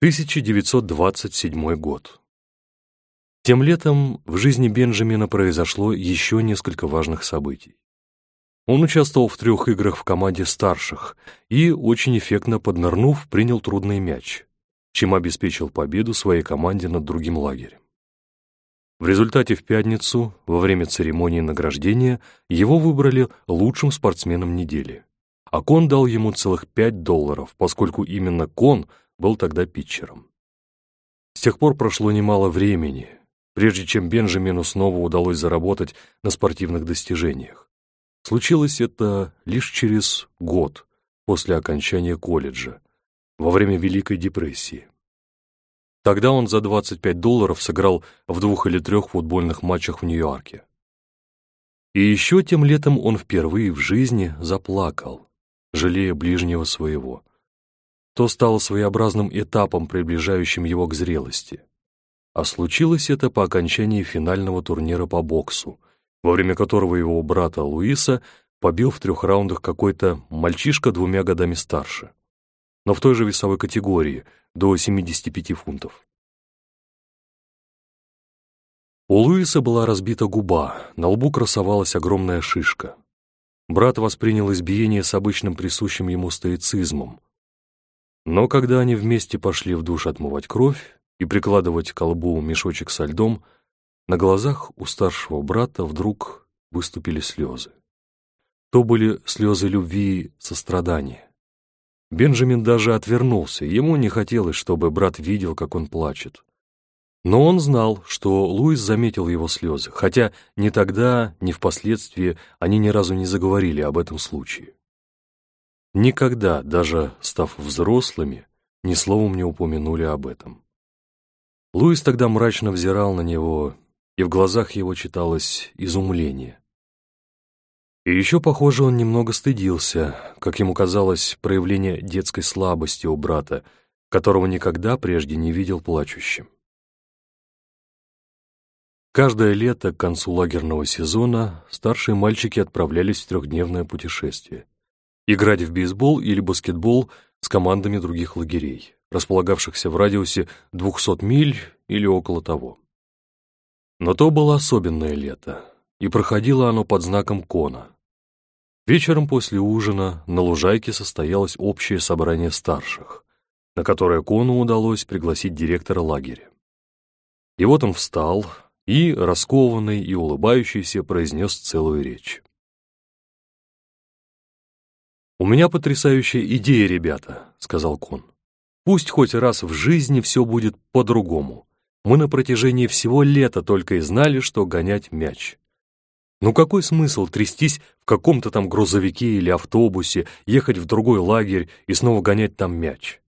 1927 год. Тем летом в жизни Бенджамина произошло еще несколько важных событий. Он участвовал в трех играх в команде старших и, очень эффектно поднырнув, принял трудный мяч, чем обеспечил победу своей команде над другим лагерем. В результате в пятницу, во время церемонии награждения, его выбрали лучшим спортсменом недели. А Кон дал ему целых пять долларов, поскольку именно Кон был тогда питчером. С тех пор прошло немало времени, прежде чем Бенджамину снова удалось заработать на спортивных достижениях. Случилось это лишь через год после окончания колледжа, во время Великой депрессии. Тогда он за 25 долларов сыграл в двух или трех футбольных матчах в Нью-Йорке. И еще тем летом он впервые в жизни заплакал, жалея ближнего своего. То стало своеобразным этапом, приближающим его к зрелости. А случилось это по окончании финального турнира по боксу, во время которого его брата Луиса побил в трех раундах какой-то мальчишка двумя годами старше, но в той же весовой категории, до 75 фунтов. У Луиса была разбита губа, на лбу красовалась огромная шишка. Брат воспринял избиение с обычным присущим ему стоицизмом. Но когда они вместе пошли в душ отмывать кровь и прикладывать к колбу мешочек со льдом, на глазах у старшего брата вдруг выступили слезы. То были слезы любви и сострадания. Бенджамин даже отвернулся, ему не хотелось, чтобы брат видел, как он плачет. Но он знал, что Луис заметил его слезы, хотя ни тогда, ни впоследствии они ни разу не заговорили об этом случае. Никогда, даже став взрослыми, ни словом не упомянули об этом. Луис тогда мрачно взирал на него и в глазах его читалось изумление. И еще, похоже, он немного стыдился, как ему казалось, проявление детской слабости у брата, которого никогда прежде не видел плачущим. Каждое лето к концу лагерного сезона старшие мальчики отправлялись в трехдневное путешествие. Играть в бейсбол или баскетбол с командами других лагерей, располагавшихся в радиусе 200 миль или около того. Но то было особенное лето, и проходило оно под знаком Кона. Вечером после ужина на лужайке состоялось общее собрание старших, на которое Кону удалось пригласить директора лагеря. И вот он встал и, раскованный и улыбающийся, произнес целую речь. «У меня потрясающая идея, ребята», — сказал Кон. «Пусть хоть раз в жизни все будет по-другому. Мы на протяжении всего лета только и знали, что гонять мяч. Ну какой смысл трястись в каком-то там грузовике или автобусе, ехать в другой лагерь и снова гонять там мяч?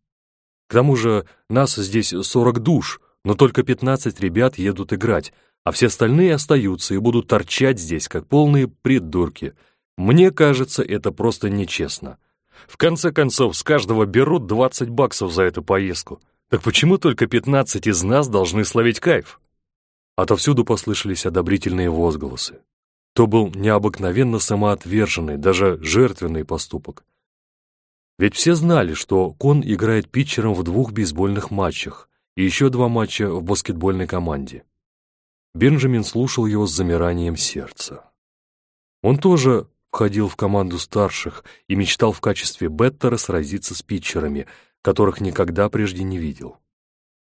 К тому же нас здесь 40 душ, но только 15 ребят едут играть, а все остальные остаются и будут торчать здесь, как полные придурки. Мне кажется, это просто нечестно. В конце концов, с каждого берут 20 баксов за эту поездку. Так почему только пятнадцать из нас должны словить кайф? Отовсюду послышались одобрительные возгласы. То был необыкновенно самоотверженный, даже жертвенный поступок. Ведь все знали, что Кон играет питчером в двух бейсбольных матчах и еще два матча в баскетбольной команде. Бенджамин слушал его с замиранием сердца. Он тоже входил в команду старших и мечтал в качестве беттера сразиться с питчерами — которых никогда прежде не видел.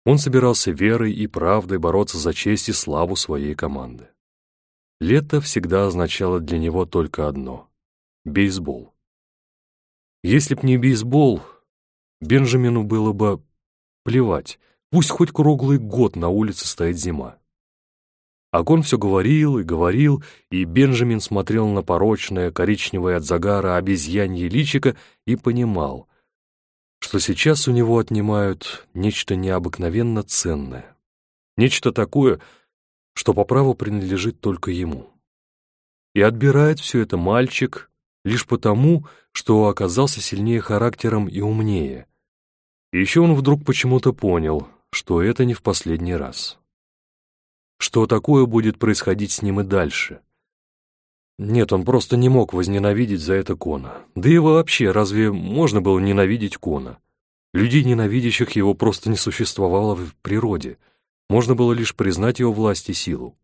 Он собирался верой и правдой бороться за честь и славу своей команды. Лето всегда означало для него только одно — бейсбол. Если б не бейсбол, Бенджамину было бы плевать, пусть хоть круглый год на улице стоит зима. Агон все говорил и говорил, и Бенджамин смотрел на порочное, коричневое от загара обезьянье личико и понимал, что сейчас у него отнимают нечто необыкновенно ценное, нечто такое, что по праву принадлежит только ему. И отбирает все это мальчик лишь потому, что оказался сильнее характером и умнее. И еще он вдруг почему-то понял, что это не в последний раз. Что такое будет происходить с ним и дальше — нет, он просто не мог возненавидеть за это Кона. Да и вообще, разве можно было ненавидеть Кона? Людей, ненавидящих его, просто не существовало в природе. Можно было лишь признать его власть и силу.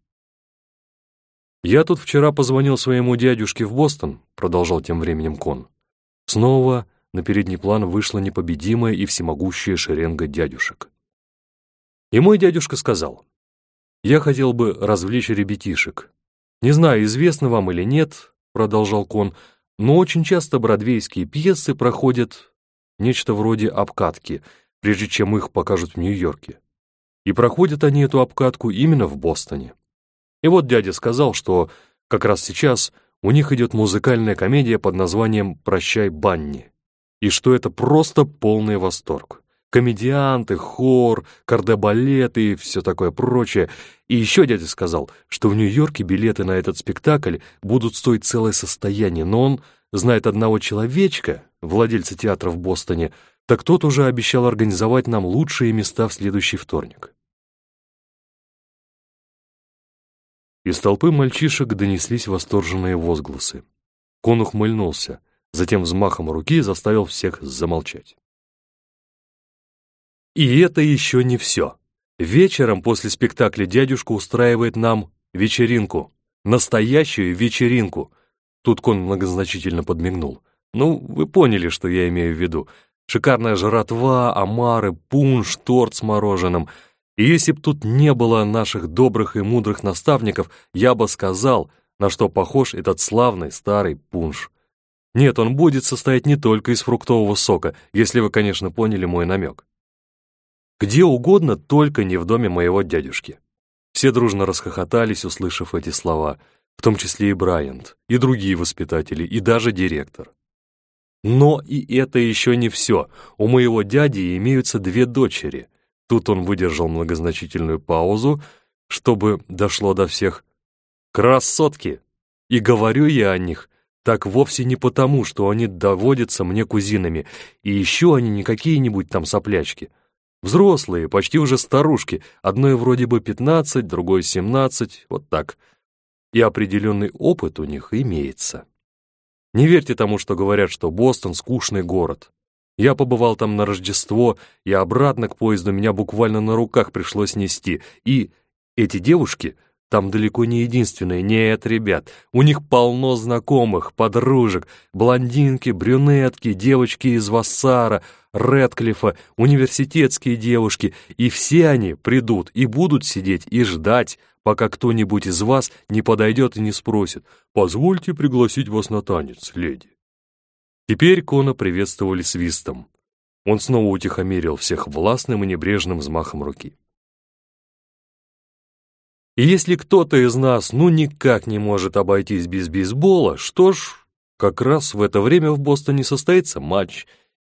«Я тут вчера позвонил своему дядюшке в Бостон», — продолжал тем временем Кон. Снова на передний план вышла непобедимая и всемогущая шеренга дядюшек. И мой дядюшка сказал, «Я хотел бы развлечь ребятишек. Не знаю, известно вам или нет, — продолжал Кон, — но очень часто бродвейские пьесы проходят нечто вроде обкатки, прежде чем их покажут в Нью-Йорке. И проходят они эту обкатку именно в Бостоне. И вот дядя сказал, что как раз сейчас у них идет музыкальная комедия под названием «Прощай, Банни», и что это просто полный восторг. Комедианты, хор, кардебалет и все такое прочее. И еще дядя сказал, что в Нью-Йорке билеты на этот спектакль будут стоить целое состояние, но он знает одного человечка, владельца театра в Бостоне, так тот уже обещал организовать нам лучшие места в следующий вторник. Из толпы мальчишек донеслись восторженные возгласы. Кон ухмыльнулся, затем взмахом руки заставил всех замолчать. И это еще не все. Вечером после спектакля дядюшка устраивает нам вечеринку. Настоящую вечеринку. Тут Кон многозначительно подмигнул. Ну, вы поняли, что я имею в виду. Шикарная жратва, омары, пунш, торт с мороженым — и если б тут не было наших добрых и мудрых наставников, я бы сказал, на что похож этот славный старый пунш. Нет, он будет состоять не только из фруктового сока, если вы, конечно, поняли мой намек. Где угодно, только не в доме моего дядюшки. Все дружно расхохотались, услышав эти слова, в том числе и Брайант, и другие воспитатели, и даже директор. Но и это еще не все. У моего дяди имеются две дочери — Тут он выдержал многозначительную паузу, чтобы дошло до всех. «Красотки! И говорю я о них так вовсе не потому, что они доводятся мне кузинами, и еще они не какие-нибудь там соплячки. Взрослые, почти уже старушки, одной вроде бы пятнадцать, другой семнадцать, вот так. И определенный опыт у них имеется. Не верьте тому, что говорят, что Бостон — скучный город. Я побывал там на Рождество, и обратно к поезду меня буквально на руках пришлось нести. И эти девушки там далеко не единственные. Нет, ребят, у них полно знакомых, подружек, блондинки, брюнетки, девочки из Вассара, Редклифа, университетские девушки. И все они придут и будут сидеть и ждать, пока кто-нибудь из вас не подойдет и не спросит «Позвольте пригласить вас на танец, леди». Теперь Кона приветствовали свистом. Он снова утихомирил всех властным и небрежным взмахом руки. И если кто-то из нас ну никак не может обойтись без бейсбола, что ж, как раз в это время в Бостоне состоится матч.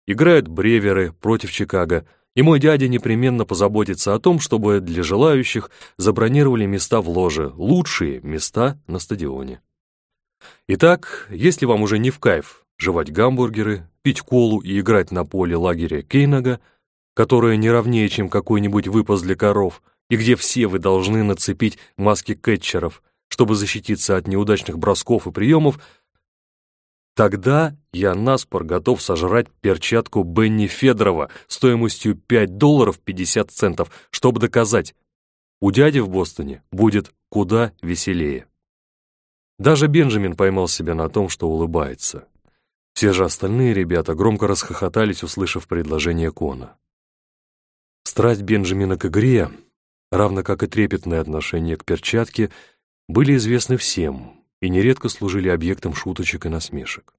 Играют бреверы против Чикаго, и мой дядя непременно позаботится о том, чтобы для желающих забронировали места в ложе, лучшие места на стадионе. Итак, если вам уже не в кайф жевать гамбургеры, пить колу и играть на поле лагеря Кейнага, которое не равнее, чем какой-нибудь выпас для коров, и где все вы должны нацепить маски кетчеров, чтобы защититься от неудачных бросков и приемов, тогда я наспор готов сожрать перчатку Бенни Федорова стоимостью 5 долларов 50 центов, чтобы доказать, у дяди в Бостоне будет куда веселее. Даже Бенджамин поймал себя на том, что улыбается. Все же остальные ребята громко расхохотались, услышав предложение Кона. Страсть Бенджамина к игре, равно как и трепетное отношение к перчатке, были известны всем и нередко служили объектом шуточек и насмешек.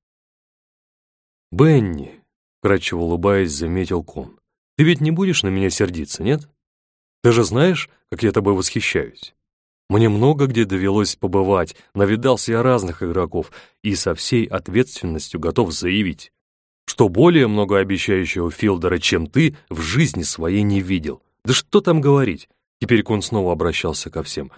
«Бенни», — кратчево улыбаясь, заметил Кон, — «ты ведь не будешь на меня сердиться, нет? Ты же знаешь, как я тобой восхищаюсь?» Мне много где довелось побывать, навидался я разных игроков и со всей ответственностью готов заявить, что более многообещающего филдера, чем ты, в жизни своей не видел. Да что там говорить? Теперь Кон снова обращался ко всем.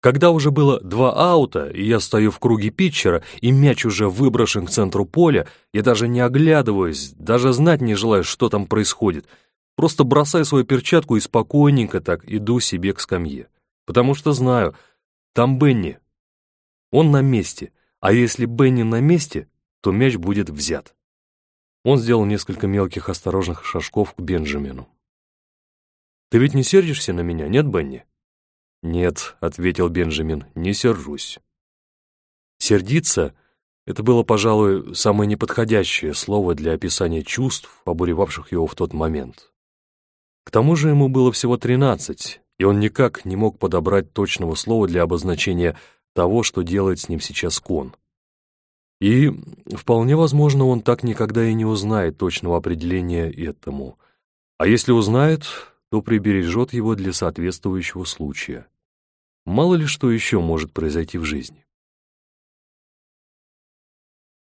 Когда уже было два аута, и я стою в круге питчера, и мяч уже выброшен к центру поля, я даже не оглядываюсь, даже знать не желаю, что там происходит. Просто бросаю свою перчатку и спокойненько так иду себе к скамье потому что знаю, там Бенни. Он на месте, а если Бенни на месте, то мяч будет взят. Он сделал несколько мелких осторожных шажков к Бенджамину. «Ты ведь не сердишься на меня, нет, Бенни?» «Нет», — ответил Бенджамин, — «не сержусь». «Сердиться» — это было, пожалуй, самое неподходящее слово для описания чувств, обуревавших его в тот момент. К тому же ему было всего тринадцать, и он никак не мог подобрать точного слова для обозначения того, что делает с ним сейчас кон. И, вполне возможно, он так никогда и не узнает точного определения этому. А если узнает, то прибережет его для соответствующего случая. Мало ли что еще может произойти в жизни.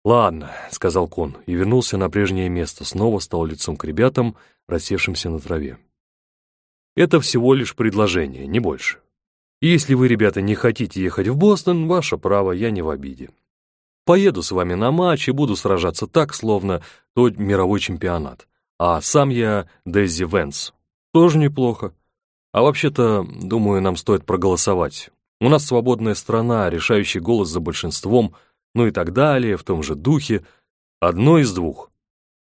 «Ладно», — сказал Кон и вернулся на прежнее место, снова стал лицом к ребятам, рассевшимся на траве. «Это всего лишь предложение, не больше. Если вы, ребята, не хотите ехать в Бостон, ваше право, я не в обиде. Поеду с вами на матч и буду сражаться так, словно то мировой чемпионат. А сам я Дези Венс, тоже неплохо. А вообще-то, думаю, нам стоит проголосовать. У нас свободная страна, решающий голос за большинством, ну и так далее, в том же духе. Одно из двух.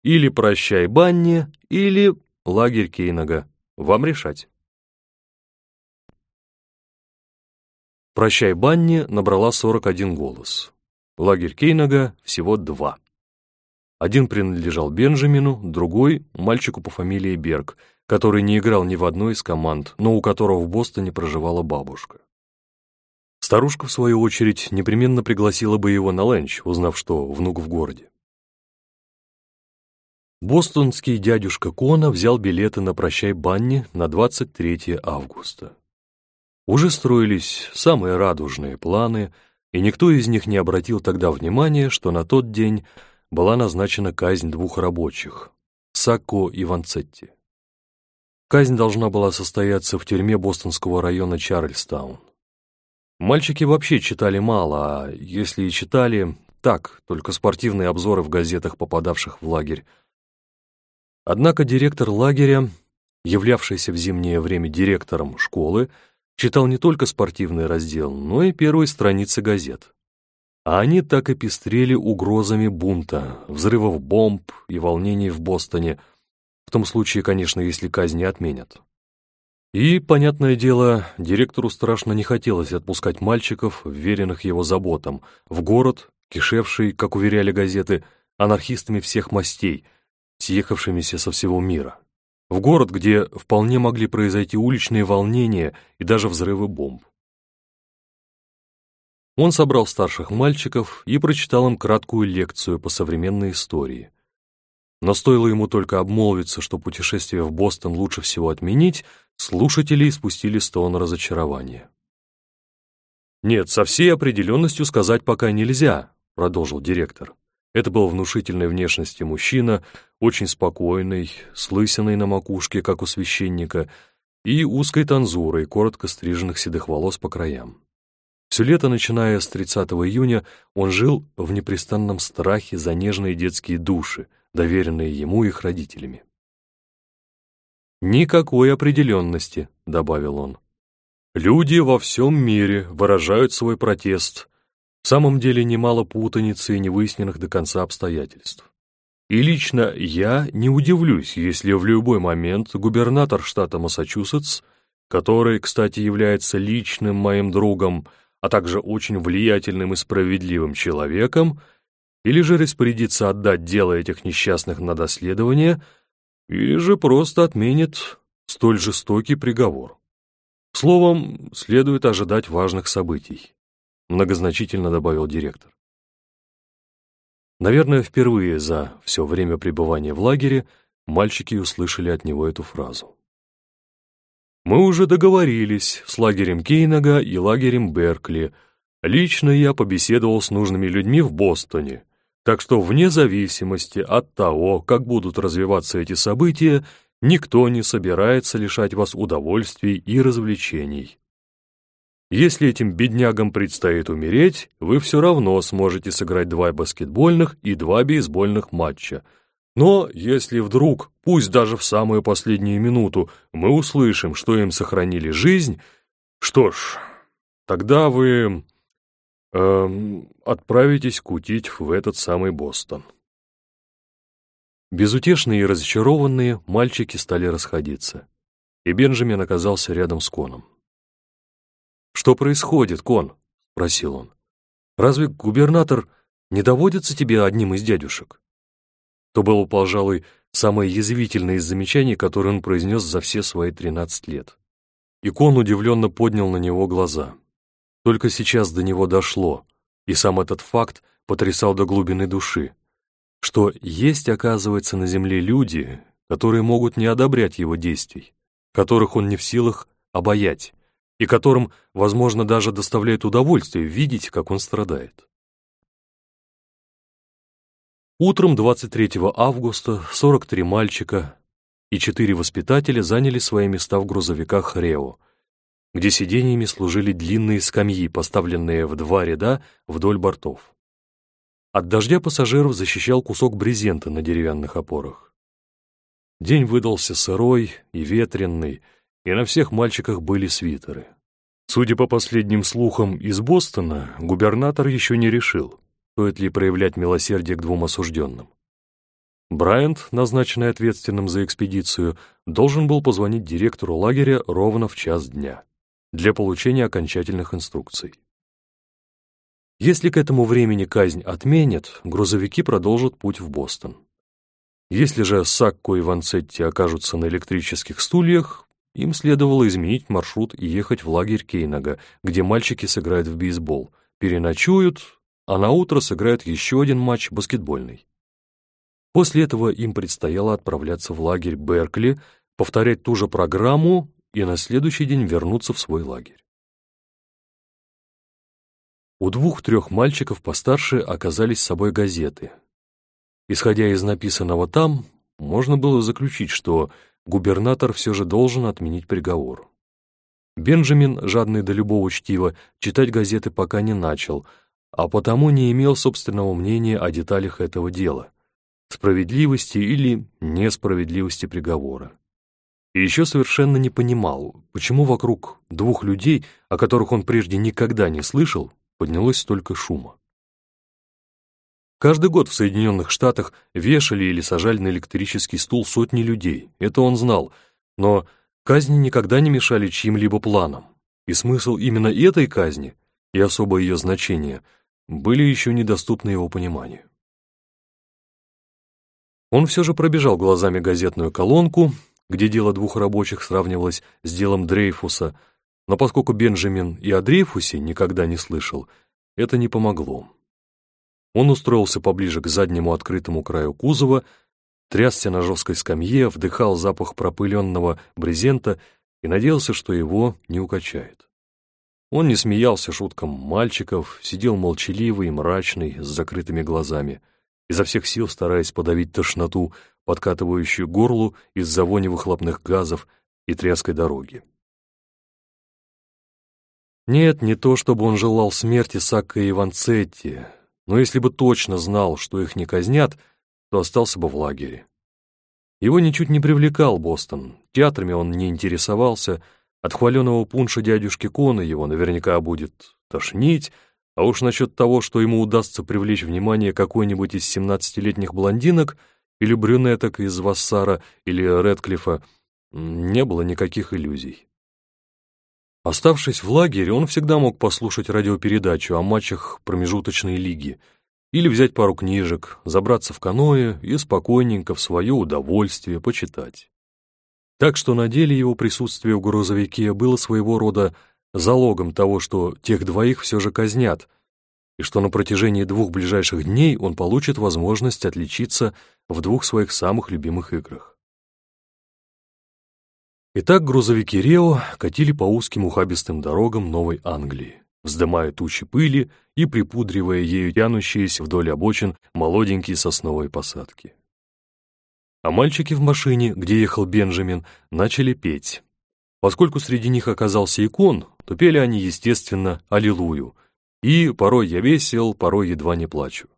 Или прощай Банни, или лагерь Кейнага. Вам решать. Прощай Банни набрала 41 голос. Лагерь Кейнага всего два. Один принадлежал Бенджамину, другой — мальчику по фамилии Берг — который не играл ни в одной из команд, но у которого в Бостоне проживала бабушка. Старушка, в свою очередь, непременно пригласила бы его на ленч, узнав, что внук в городе. Бостонский дядюшка Кона взял билеты на «Прощай, Банни» на 23 августа. Уже строились самые радужные планы, и никто из них не обратил тогда внимания, что на тот день была назначена казнь двух рабочих — Сакко и Ванцетти. Казнь должна была состояться в тюрьме бостонского района Чарльстаун. Мальчики вообще читали мало, а если и читали, так, только спортивные обзоры в газетах, попадавших в лагерь. Однако директор лагеря, являвшийся в зимнее время директором школы, читал не только спортивный раздел, но и первые страницы газет. А они так и пестрели угрозами бунта, взрывов бомб и волнений в Бостоне – в том случае, конечно, если казнь не отменят. И, понятное дело, директору страшно не хотелось отпускать мальчиков, веренных его заботам, в город, кишевший, как уверяли газеты, анархистами всех мастей, съехавшимися со всего мира. В город, где вполне могли произойти уличные волнения и даже взрывы бомб. Он собрал старших мальчиков и прочитал им краткую лекцию по современной истории. Но стоило ему только обмолвиться, что путешествие в Бостон лучше всего отменить, слушатели испустили стон разочарования. «Нет, со всей определенностью сказать пока нельзя», — продолжил директор. Это был внушительной внешности мужчина, очень спокойный, с лысиной на макушке, как у священника, и узкой танзурой, коротко стриженных седых волос по краям. Все лето, начиная с 30 июня, он жил в непрестанном страхе за нежные детские души, доверенные ему их родителями. «Никакой определенности», — добавил он. «Люди во всем мире выражают свой протест. В самом деле немало путаницы и невыясненных до конца обстоятельств. И лично я не удивлюсь, если в любой момент губернатор штата Массачусетс, который, кстати, является личным моим другом, а также очень влиятельным и справедливым человеком, или же распорядится отдать дело этих несчастных на доследование, или же просто отменит столь жестокий приговор. Словом, следует ожидать важных событий, многозначительно добавил директор. Наверное, впервые за все время пребывания в лагере мальчики услышали от него эту фразу. «Мы уже договорились с лагерем Кейнага и лагерем Беркли. Лично я побеседовал с нужными людьми в Бостоне. Так что вне зависимости от того, как будут развиваться эти события, никто не собирается лишать вас удовольствий и развлечений. Если этим беднягам предстоит умереть, вы все равно сможете сыграть два баскетбольных и два бейсбольных матча. Но если вдруг, пусть даже в самую последнюю минуту, мы услышим, что им сохранили жизнь, что ж, тогда вы Эм, отправитесь кутить в этот самый Бостон. Безутешные и разочарованные мальчики стали расходиться, и Бенджамин оказался рядом с Коном. «Что происходит, Кон?» — спросил он. «Разве губернатор не доводится тебе одним из дядюшек?» То было, пожалуй, самое язвительное из замечаний, которое он произнес за все свои тринадцать лет. И Кон удивленно поднял на него глаза. Только сейчас до него дошло, и сам этот факт потрясал до глубины души, что есть, оказывается, на земле люди, которые могут не одобрять его действий, которых он не в силах обаять, и которым, возможно, даже доставляет удовольствие видеть, как он страдает. Утром 23 августа 43 мальчика и 4 воспитателя заняли свои места в грузовиках Рео, где сиденьями служили длинные скамьи, поставленные в два ряда вдоль бортов. От дождя пассажиров защищал кусок брезента на деревянных опорах. День выдался сырой и ветренный, и на всех мальчиках были свитеры. Судя по последним слухам из Бостона, губернатор еще не решил, стоит ли проявлять милосердие к двум осужденным. Брайант, назначенный ответственным за экспедицию, должен был позвонить директору лагеря ровно в час дня для получения окончательных инструкций. Если к этому времени казнь отменят, грузовики продолжат путь в Бостон. Если же Сакко и Ванцетти окажутся на электрических стульях, им следовало изменить маршрут и ехать в лагерь Кейнага, где мальчики сыграют в бейсбол, переночуют, а на утро сыграют еще один матч баскетбольный. После этого им предстояло отправляться в лагерь Беркли, повторять ту же программу и на следующий день вернуться в свой лагерь. У двух-трех мальчиков постарше оказались с собой газеты. Исходя из написанного там, можно было заключить, что губернатор все же должен отменить приговор. Бенджамин, жадный до любого чтива, читать газеты пока не начал — а потому не имел собственного мнения о деталях этого дела, справедливости или несправедливости приговора. И еще совершенно не понимал, почему вокруг двух людей, о которых он прежде никогда не слышал, поднялось столько шума. Каждый год в Соединенных Штатах вешали или сажали на электрический стул сотни людей, это он знал, но казни никогда не мешали чьим-либо планам. И смысл именно этой казни и особое ее значение – были еще недоступны его пониманию. Он все же пробежал глазами газетную колонку, где дело двух рабочих сравнивалось с делом Дрейфуса, но поскольку Бенджамин и о Дрейфусе никогда не слышал, это не помогло. Он устроился поближе к заднему открытому краю кузова, трясся на жесткой скамье, вдыхал запах пропыленного брезента и надеялся, что его не укачает. Он не смеялся шуткам мальчиков, сидел молчаливый и мрачный, с закрытыми глазами, изо всех сил стараясь подавить тошноту, подкатывающую горлу из-за вони выхлопных газов и тряской дороги. Нет, не то, чтобы он желал смерти Сакка и Иванцетти, но если бы точно знал, что их не казнят, то остался бы в лагере. Его ничуть не привлекал Бостон, театрами он не интересовался, от хваленого пунша дядюшки Кона его наверняка будет тошнить, а уж насчет того, что ему удастся привлечь внимание какой-нибудь из семнадцатилетних блондинок или брюнеток из Вассара или Редклифа, не было никаких иллюзий. Оставшись в лагере, он всегда мог послушать радиопередачу о матчах промежуточной лиги или взять пару книжек, забраться в каноэ и спокойненько в свое удовольствие почитать. Так что на деле его присутствие в грузовике было своего рода залогом того, что тех двоих все же казнят, и что на протяжении двух ближайших дней он получит возможность отличиться в двух своих самых любимых играх. Итак, грузовики Рео катили по узким ухабистым дорогам Новой Англии, вздымая тучи пыли и припудривая ею тянущиеся вдоль обочин молоденькие сосновые посадки а мальчики в машине, где ехал Бенджамин, начали петь. Поскольку среди них оказался икон, то пели они, естественно, «Аллилуйю», и порой я весел, порой едва не плачу.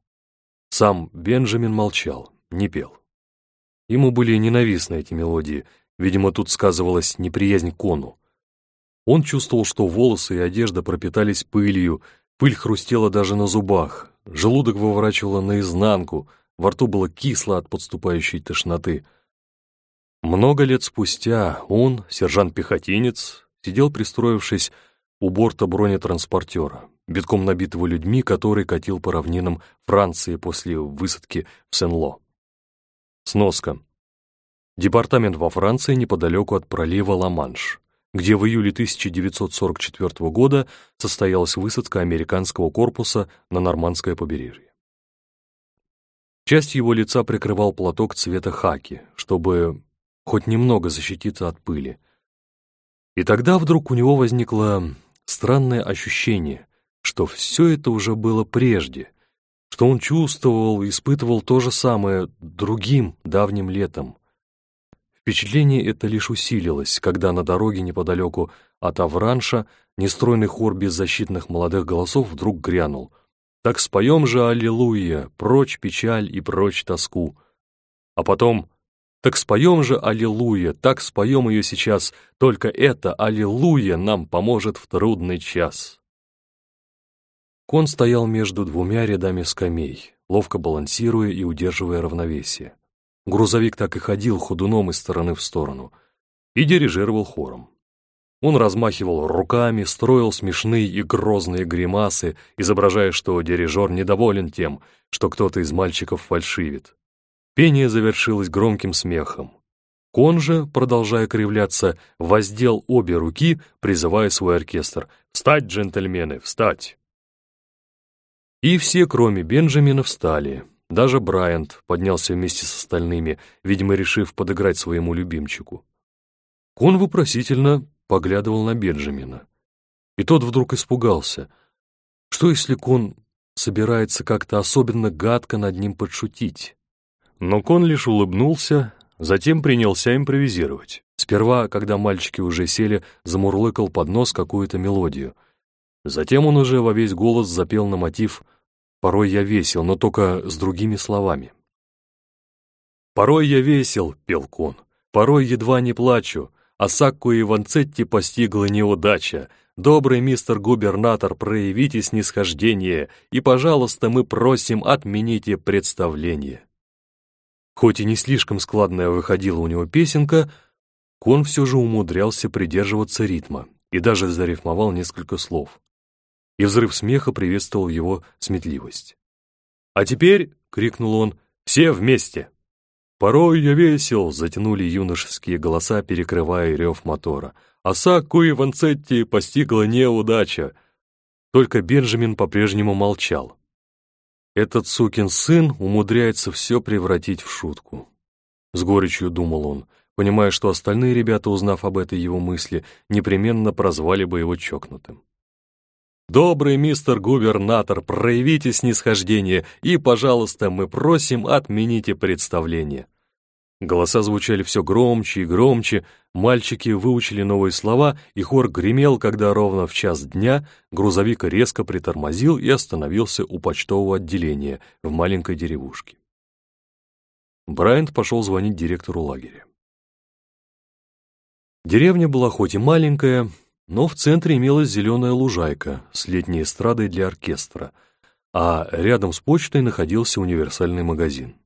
Сам Бенджамин молчал, не пел. Ему были ненавистны эти мелодии, видимо, тут сказывалась неприязнь к кону. Он чувствовал, что волосы и одежда пропитались пылью, пыль хрустела даже на зубах, желудок выворачивала наизнанку, во рту было кисло от подступающей тошноты. Много лет спустя он, сержант-пехотинец, сидел, пристроившись у борта бронетранспортера, битком набитого людьми, который катил по равнинам Франции после высадки в Сен-Ло. Сноска. Департамент во Франции неподалеку от пролива Ла-Манш, где в июле 1944 года состоялась высадка американского корпуса на Нормандское побережье. Часть его лица прикрывал платок цвета хаки, чтобы хоть немного защититься от пыли. И тогда вдруг у него возникло странное ощущение, что все это уже было прежде, что он чувствовал, испытывал то же самое другим давним летом. Впечатление это лишь усилилось, когда на дороге неподалеку от Авранша нестройный хор беззащитных молодых голосов вдруг грянул. «Так споем же Аллилуйя, прочь печаль и прочь тоску». А потом «Так споем же Аллилуйя, так споем ее сейчас, только это Аллилуйя нам поможет в трудный час». Кон стоял между двумя рядами скамей, ловко балансируя и удерживая равновесие. Грузовик так и ходил ходуном из стороны в сторону и дирижировал хором. Он размахивал руками, строил смешные и грозные гримасы, изображая, что дирижер недоволен тем, что кто-то из мальчиков фальшивит. Пение завершилось громким смехом. Кон же, продолжая кривляться, воздел обе руки, призывая свой оркестр. «Встать, джентльмены, встать!» И все, кроме Бенджамина, встали. Даже Брайант поднялся вместе с остальными, видимо, решив подыграть своему любимчику. Кон вопросительно поглядывал на Бенджамина. И тот вдруг испугался. Что если Кон собирается как-то особенно гадко над ним подшутить? Но Кон лишь улыбнулся, затем принялся импровизировать. Сперва, когда мальчики уже сели, замурлыкал под нос какую-то мелодию. Затем он уже во весь голос запел на мотив «Порой я весел, но только с другими словами». «Порой я весел», — пел Кон, — «порой едва не плачу, а Сакку и Ванцетти постигла неудача. Добрый мистер губернатор, проявите снисхождение, и, пожалуйста, мы просим, отмените представление». Хоть и не слишком складная выходила у него песенка, Кон все же умудрялся придерживаться ритма и даже зарифмовал несколько слов. И взрыв смеха приветствовал его сметливость. «А теперь», — крикнул он, — «все вместе!» «Порой я весел», — затянули юношеские голоса, перекрывая рев мотора. «А Сакку и Ванцетти постигла неудача». Только Бенджамин по-прежнему молчал. Этот сукин сын умудряется все превратить в шутку. С горечью думал он, понимая, что остальные ребята, узнав об этой его мысли, непременно прозвали бы его чокнутым. «Добрый мистер губернатор, проявите снисхождение, и, пожалуйста, мы просим, отмените представление». Голоса звучали все громче и громче, мальчики выучили новые слова, и хор гремел, когда ровно в час дня грузовик резко притормозил и остановился у почтового отделения в маленькой деревушке. Брайант пошел звонить директору лагеря. Деревня была хоть и маленькая, но в центре имелась зеленая лужайка с летней эстрадой для оркестра, а рядом с почтой находился универсальный магазин.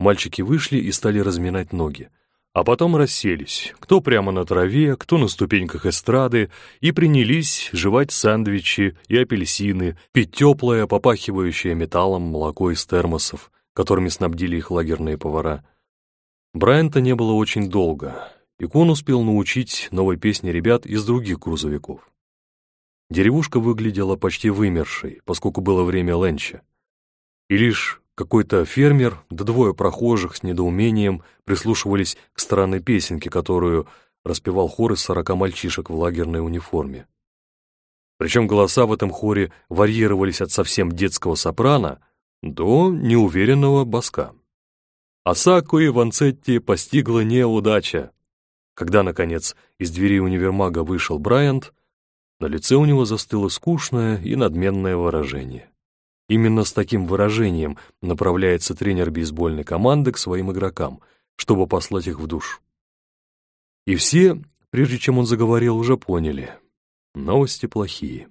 Мальчики вышли и стали разминать ноги. А потом расселись, кто прямо на траве, кто на ступеньках эстрады, и принялись жевать сэндвичи и апельсины, пить теплое, попахивающее металлом молоко из термосов, которыми снабдили их лагерные повара. Брайанта не было очень долго, и Кон успел научить новой песне ребят из других грузовиков. Деревушка выглядела почти вымершей, поскольку было время ленча. И лишь какой-то фермер, да двое прохожих с недоумением прислушивались к странной песенке, которую распевал хор из сорока мальчишек в лагерной униформе. Причем голоса в этом хоре варьировались от совсем детского сопрано до неуверенного баска. Асаку и Ванцетти постигла неудача. Когда, наконец, из двери универмага вышел Брайант, на лице у него застыло скучное и надменное выражение. Именно с таким выражением направляется тренер бейсбольной команды к своим игрокам, чтобы послать их в душ. И все, прежде чем он заговорил, уже поняли. Новости плохие.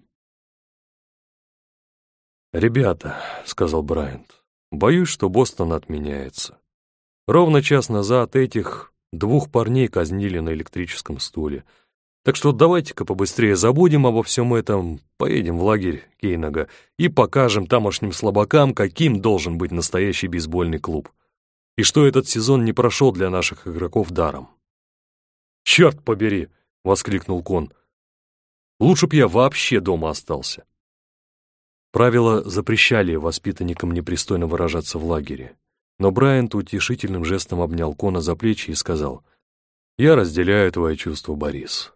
«Ребята», — сказал Брайант, — Боюсь, что Бостон отменяется. Ровно час назад этих двух парней казнили на электрическом стуле. Так что давайте-ка побыстрее забудем обо всем этом, поедем в лагерь Кейнага и покажем тамошним слабакам, каким должен быть настоящий бейсбольный клуб. И что этот сезон не прошел для наших игроков даром. «Черт побери!» — воскликнул Кон. «Лучше б я вообще дома остался». Правила запрещали воспитанникам непристойно выражаться в лагере. Но Брайант утешительным жестом обнял Кона за плечи и сказал, «Я разделяю твои чувства, Борис».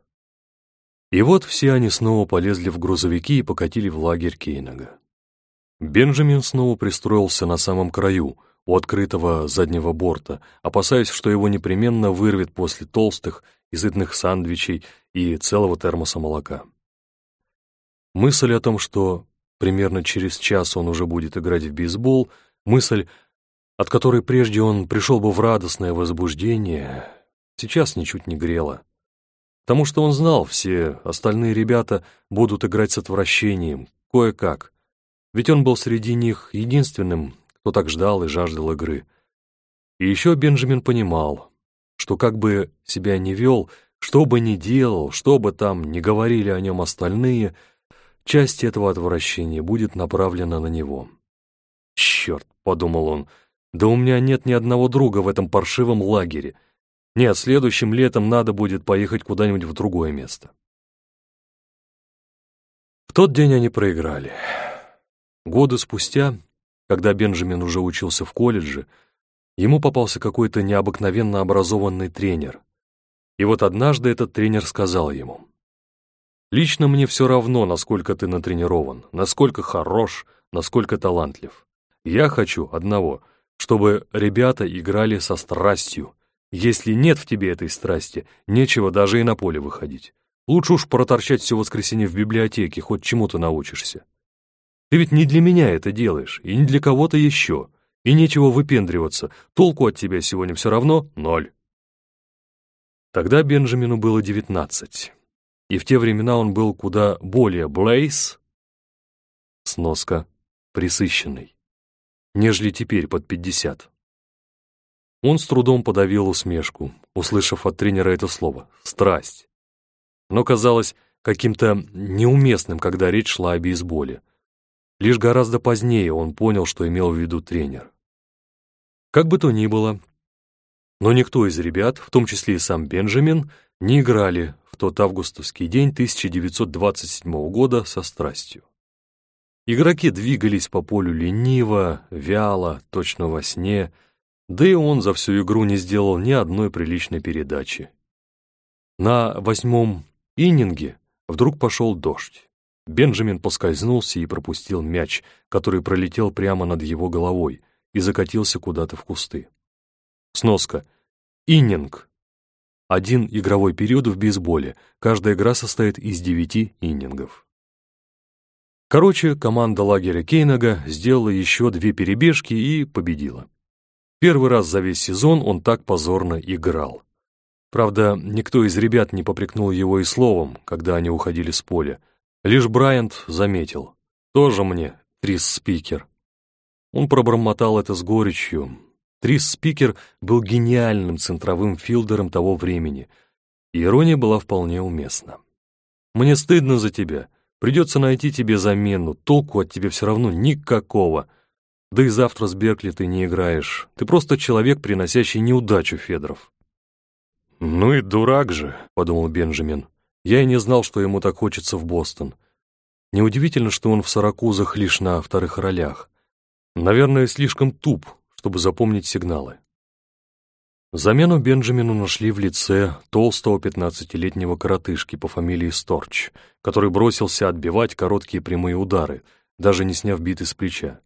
И вот все они снова полезли в грузовики и покатили в лагерь Кейнага. Бенджамин снова пристроился на самом краю, у открытого заднего борта, опасаясь, что его непременно вырвет после толстых и сытных сандвичей и целого термоса молока. Мысль о том, что примерно через час он уже будет играть в бейсбол, мысль, от которой прежде он пришел бы в радостное возбуждение, сейчас ничуть не грела. Потому что он знал, все остальные ребята будут играть с отвращением, кое-как. Ведь он был среди них единственным, кто так ждал и жаждал игры. И еще Бенджамин понимал, что как бы себя ни вел, что бы ни делал, что бы там ни говорили о нем остальные — часть этого отвращения будет направлена на него. «Черт!» — подумал он. «Да у меня нет ни одного друга в этом паршивом лагере. Нет, следующим летом надо будет поехать куда-нибудь в другое место». В тот день они проиграли. Годы спустя, когда Бенджамин уже учился в колледже, ему попался какой-то необыкновенно образованный тренер. И вот однажды этот тренер сказал ему, Лично мне все равно, насколько ты натренирован, насколько хорош, насколько талантлив. Я хочу одного, чтобы ребята играли со страстью. Если нет в тебе этой страсти, нечего даже и на поле выходить. Лучше уж проторчать все воскресенье в библиотеке, хоть чему-то научишься. Ты ведь не для меня это делаешь, и не для кого-то еще. И нечего выпендриваться, толку от тебя сегодня все равно ноль. Тогда Бенджамину было девятнадцать и в те времена он был куда более Блейз, сноска, присыщенный, нежели теперь под пятьдесят. Он с трудом подавил усмешку, услышав от тренера это слово «страсть». Но казалось каким-то неуместным, когда речь шла о бейсболе. Лишь гораздо позднее он понял, что имел в виду тренер. Как бы то ни было, но никто из ребят, в том числе и сам Бенджамин, не играли в тот августовский день 1927 года со страстью. Игроки двигались по полю лениво, вяло, точно во сне, да и он за всю игру не сделал ни одной приличной передачи. На восьмом иннинге вдруг пошел дождь. Бенджамин поскользнулся и пропустил мяч, который пролетел прямо над его головой и закатился куда-то в кусты. Сноска. Иннинг. Один игровой период в бейсболе. Каждая игра состоит из девяти иннингов. Короче, команда лагеря Кейнага сделала еще две перебежки и победила. Первый раз за весь сезон он так позорно играл. Правда, никто из ребят не попрекнул его и словом, когда они уходили с поля. Лишь Брайант заметил. «Тоже мне, Трис Спикер». Он пробормотал это с горечью, Трис Спикер был гениальным центровым филдером того времени, и ирония была вполне уместна. «Мне стыдно за тебя. Придется найти тебе замену. Толку от тебя все равно никакого. Да и завтра с Беркли ты не играешь. Ты просто человек, приносящий неудачу, Федоров». «Ну и дурак же», — подумал Бенджамин. «Я и не знал, что ему так хочется в Бостон. Неудивительно, что он в сорокузах лишь на вторых ролях. Наверное, слишком туп, чтобы запомнить сигналы. Замену Бенджамину нашли в лице толстого пятнадцатилетнего коротышки по фамилии Сторч, который бросился отбивать короткие прямые удары, даже не сняв биты с плеча.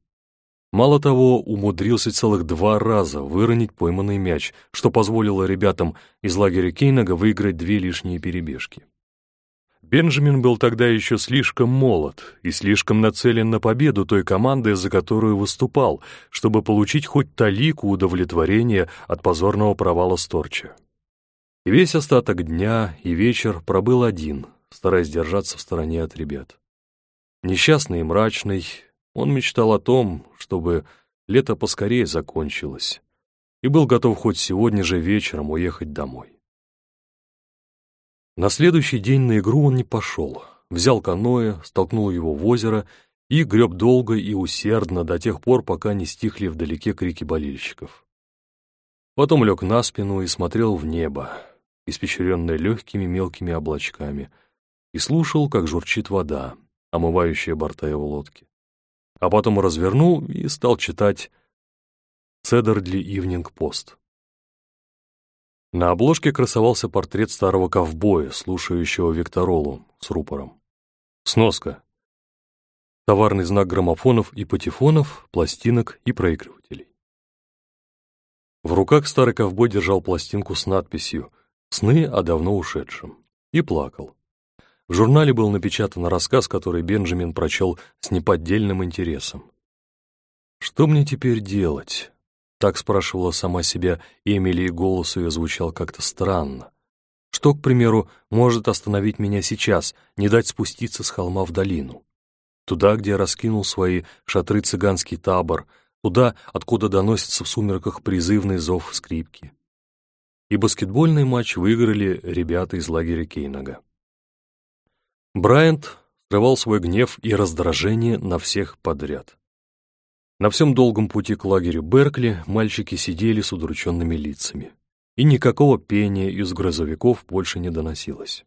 Мало того, умудрился целых два раза выронить пойманный мяч, что позволило ребятам из лагеря Кейнага выиграть две лишние перебежки. Бенджамин был тогда еще слишком молод и слишком нацелен на победу той команды, за которую выступал, чтобы получить хоть талику удовлетворения от позорного провала Сторча. И весь остаток дня и вечер пробыл один, стараясь держаться в стороне от ребят. Несчастный и мрачный, он мечтал о том, чтобы лето поскорее закончилось, и был готов хоть сегодня же вечером уехать домой. На следующий день на игру он не пошел. Взял каноэ, столкнул его в озеро и греб долго и усердно до тех пор, пока не стихли вдалеке крики болельщиков. Потом лег на спину и смотрел в небо, испещренное легкими мелкими облачками, и слушал, как журчит вода, омывающая борта его лодки. А потом развернул и стал читать «Седердли Ивнинг Пост». На обложке красовался портрет старого ковбоя, слушающего Викторолу с рупором. Сноска. Товарный знак граммофонов и патефонов, пластинок и проигрывателей. В руках старый ковбой держал пластинку с надписью «Сны о давно ушедшем» и плакал. В журнале был напечатан рассказ, который Бенджамин прочел с неподдельным интересом. «Что мне теперь делать?» Так спрашивала сама себя Эмили, и голос ее звучал как-то странно. Что, к примеру, может остановить меня сейчас, не дать спуститься с холма в долину? Туда, где раскинул свои шатры цыганский табор, туда, откуда доносится в сумерках призывный зов скрипки. И баскетбольный матч выиграли ребята из лагеря Кейнага. Брайант скрывал свой гнев и раздражение на всех подряд. На всем долгом пути к лагерю Беркли мальчики сидели с удрученными лицами, и никакого пения из грузовиков больше не доносилось.